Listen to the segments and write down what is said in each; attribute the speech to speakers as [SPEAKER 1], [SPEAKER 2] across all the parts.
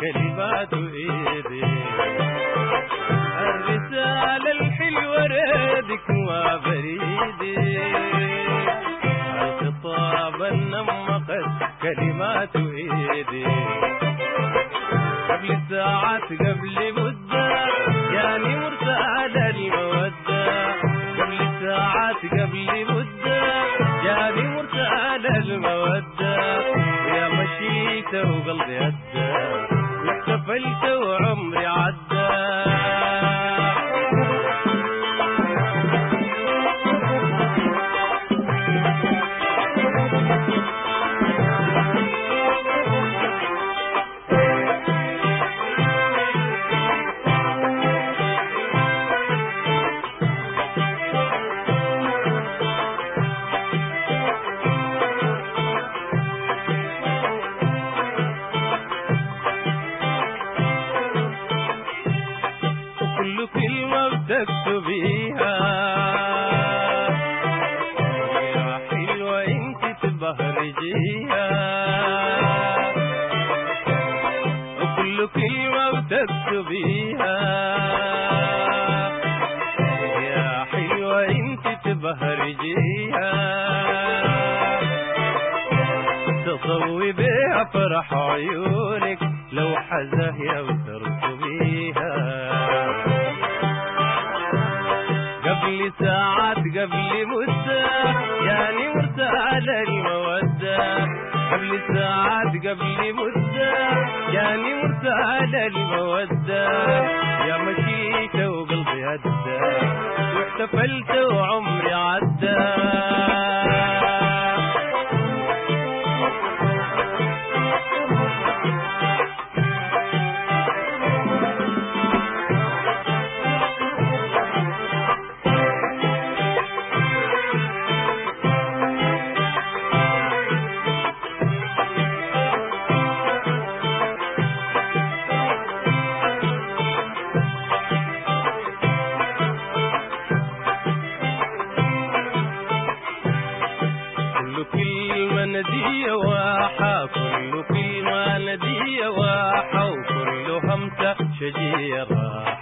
[SPEAKER 1] كلمات ايدي الرسالة الحلوة ريدك وبريدي الخطاب النمقت كلمات ايدي قبل ساعات قبل مدة يعني مرسال المودة قبل ساعات قبل مدة يعني مرسال المودة يا مشيت وقلبي هدى واحتفلت وعمري بتكتبيها يا حلوة انت تبهرجيها. وكل كلمة بتكتبيها يا حلوة انت تبهرجيها. تصوي بيها فرح عيونك لو حزاهية وترسميها قبل ساعات قبل مدة يعني مرسالة المودة قبل ساعات قبل مدة يعني مرسالة المودة يا مشيت وقلبي هدى واحتفلت وعمري عدى. راحة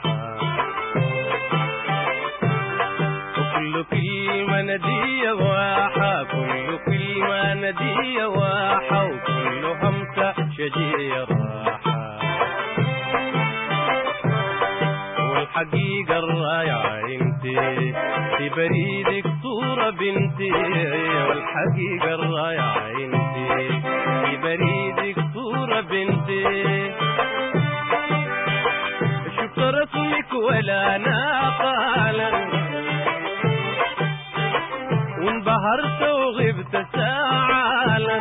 [SPEAKER 1] وكل كلمة ندية واحة كل كلمة ندية واحة وكل همسة شجية راحة والحقيقة الرايعة انتي في بريدك صورة بنتي. والحقيقة الرايعة انتي في بريدك صورة بنتي. رسمك ولا ناقالا وانبهرت وغبت ساعالا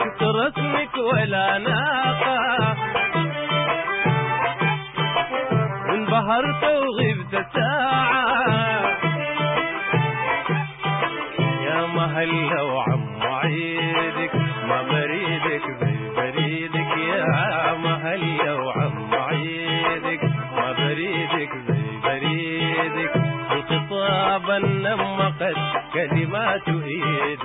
[SPEAKER 1] شفت رسمك ولا ناقة انبهرت وغبت ساعة النمقت كلمات إيدك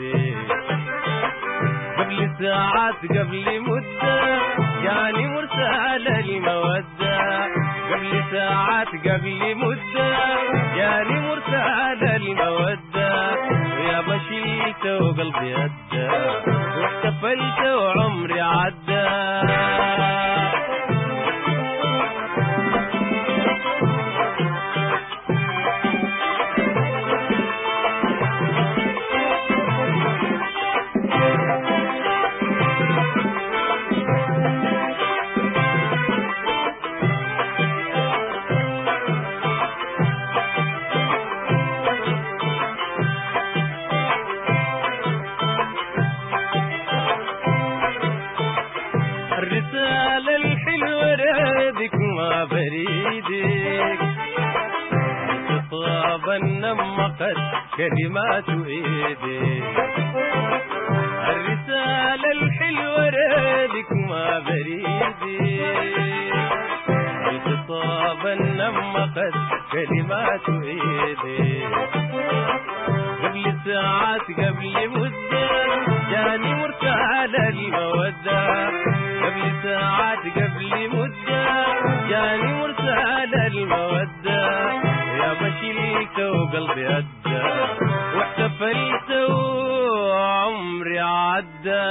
[SPEAKER 1] قبل ساعات قبل مدة يعني مرسال المودة قبل ساعات قبل مدة يعني مرسال المودة يا بشيت وقلبي هدى واحتفلت وعمري عدى. بريدك الخطاب النمقت كلمات إيدك الرسالة الحلوة ريدك ما بريدك الخطاب النمقت تنمقت كلمات ايديك قبل ساعات قبل مدة جاني مرسال المودة. قبل ساعات قبل مدة جاني مرسال المودة. يا بشيلك وقلبي أدى واحتفلت وعمري عدى.